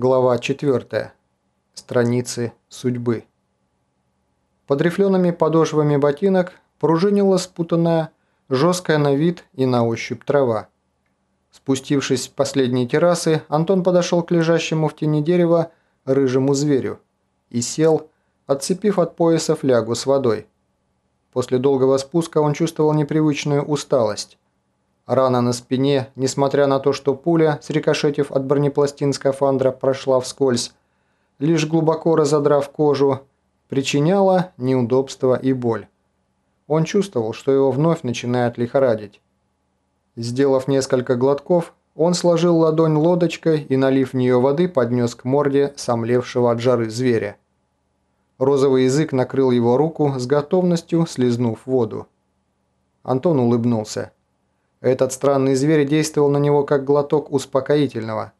Глава 4. Страницы судьбы. Под рифлеными подошвами ботинок пружинила спутанная, жесткая на вид и на ощупь трава. Спустившись с последней террасы, Антон подошел к лежащему в тени дерева рыжему зверю и сел, отцепив от пояса флягу с водой. После долгого спуска он чувствовал непривычную усталость. Рана на спине, несмотря на то, что пуля, срикошетив от бронепластин скафандра, прошла вскользь, лишь глубоко разодрав кожу, причиняла неудобства и боль. Он чувствовал, что его вновь начинает лихорадить. Сделав несколько глотков, он сложил ладонь лодочкой и, налив в нее воды, поднес к морде сомлевшего от жары зверя. Розовый язык накрыл его руку с готовностью, слезнув воду. Антон улыбнулся. Этот странный зверь действовал на него как глоток успокоительного.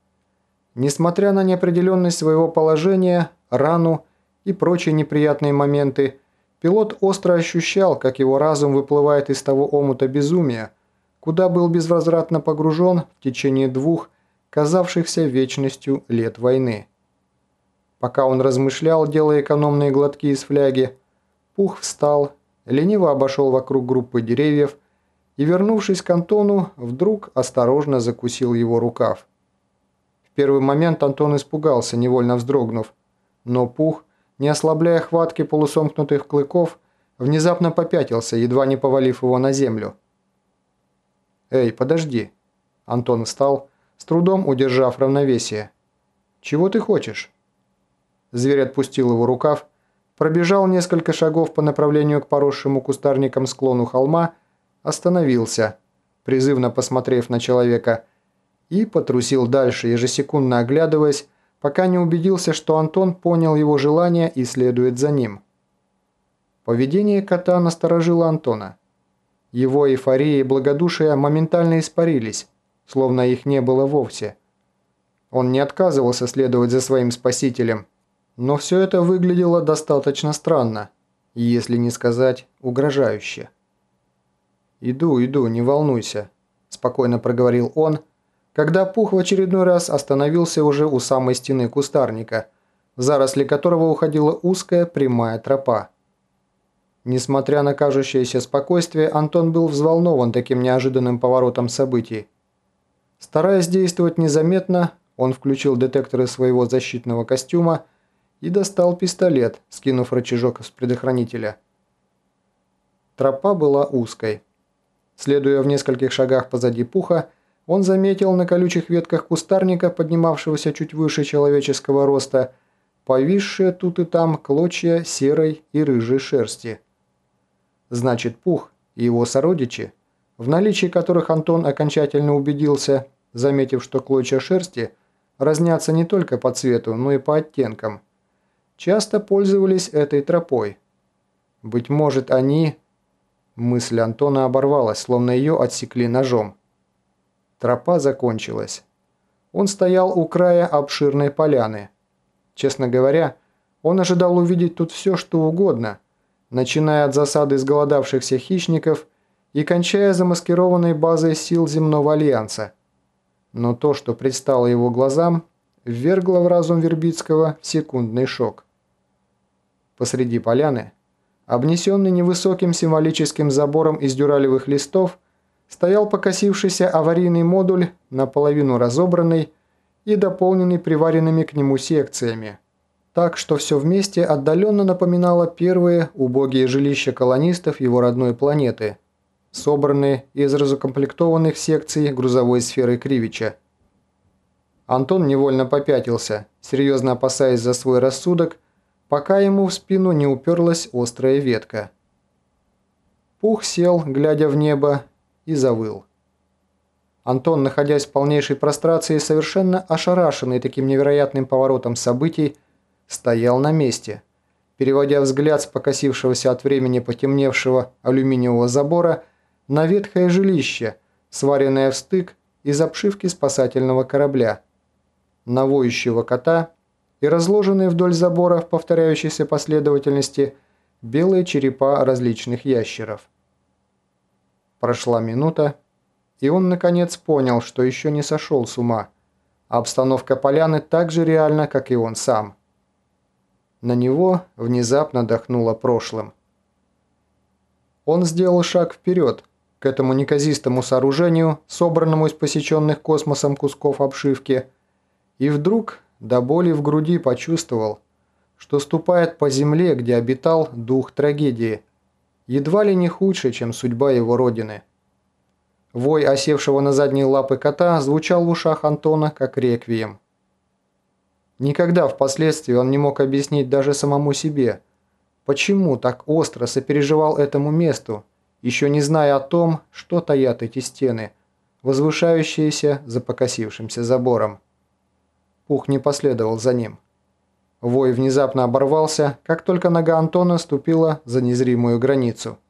Несмотря на неопределенность своего положения, рану и прочие неприятные моменты, пилот остро ощущал, как его разум выплывает из того омута безумия, куда был безвозвратно погружен в течение двух, казавшихся вечностью лет войны. Пока он размышлял, делая экономные глотки из фляги, Пух встал, лениво обошел вокруг группы деревьев и, вернувшись к Антону, вдруг осторожно закусил его рукав. В первый момент Антон испугался, невольно вздрогнув, но Пух, не ослабляя хватки полусомкнутых клыков, внезапно попятился, едва не повалив его на землю. «Эй, подожди!» Антон встал, с трудом удержав равновесие. «Чего ты хочешь?» Зверь отпустил его рукав, пробежал несколько шагов по направлению к поросшему кустарникам склону холма остановился, призывно посмотрев на человека, и потрусил дальше, ежесекундно оглядываясь, пока не убедился, что Антон понял его желание и следует за ним. Поведение кота насторожило Антона. Его эйфория и благодушие моментально испарились, словно их не было вовсе. Он не отказывался следовать за своим спасителем, но все это выглядело достаточно странно, если не сказать угрожающе. «Иду, иду, не волнуйся», – спокойно проговорил он, когда Пух в очередной раз остановился уже у самой стены кустарника, в заросли которого уходила узкая прямая тропа. Несмотря на кажущееся спокойствие, Антон был взволнован таким неожиданным поворотом событий. Стараясь действовать незаметно, он включил детекторы своего защитного костюма и достал пистолет, скинув рычажок с предохранителя. Тропа была узкой. Следуя в нескольких шагах позади пуха, он заметил на колючих ветках кустарника, поднимавшегося чуть выше человеческого роста, повисшие тут и там клочья серой и рыжей шерсти. Значит, пух и его сородичи, в наличии которых Антон окончательно убедился, заметив, что клочья шерсти разнятся не только по цвету, но и по оттенкам, часто пользовались этой тропой. Быть может, они Мысль Антона оборвалась, словно ее отсекли ножом. Тропа закончилась. Он стоял у края обширной поляны. Честно говоря, он ожидал увидеть тут все, что угодно, начиная от засады изголодавшихся хищников и кончая замаскированной базой сил земного альянса. Но то, что предстало его глазам, ввергло в разум Вербицкого секундный шок. Посреди поляны Обнесенный невысоким символическим забором из дюралевых листов, стоял покосившийся аварийный модуль, наполовину разобранный и дополненный приваренными к нему секциями. Так что все вместе отдаленно напоминало первые убогие жилища колонистов его родной планеты, собранные из разукомплектованных секций грузовой сферы Кривича. Антон невольно попятился, серьезно опасаясь за свой рассудок, пока ему в спину не уперлась острая ветка. Пух сел, глядя в небо, и завыл. Антон, находясь в полнейшей прострации, совершенно ошарашенный таким невероятным поворотом событий, стоял на месте, переводя взгляд с покосившегося от времени потемневшего алюминиевого забора на ветхое жилище, сваренное в стык из обшивки спасательного корабля, на воющего кота и разложенные вдоль забора в повторяющейся последовательности белые черепа различных ящеров. Прошла минута, и он наконец понял, что еще не сошел с ума, а обстановка поляны так же реальна, как и он сам. На него внезапно дохнуло прошлым. Он сделал шаг вперед, к этому неказистому сооружению, собранному из посеченных космосом кусков обшивки, и вдруг до боли в груди почувствовал, что ступает по земле, где обитал дух трагедии, едва ли не худше, чем судьба его родины. Вой осевшего на задние лапы кота звучал в ушах Антона как реквием. Никогда впоследствии он не мог объяснить даже самому себе, почему так остро сопереживал этому месту, еще не зная о том, что таят эти стены, возвышающиеся за покосившимся забором. Пух не последовал за ним. Вой внезапно оборвался, как только нога Антона ступила за незримую границу –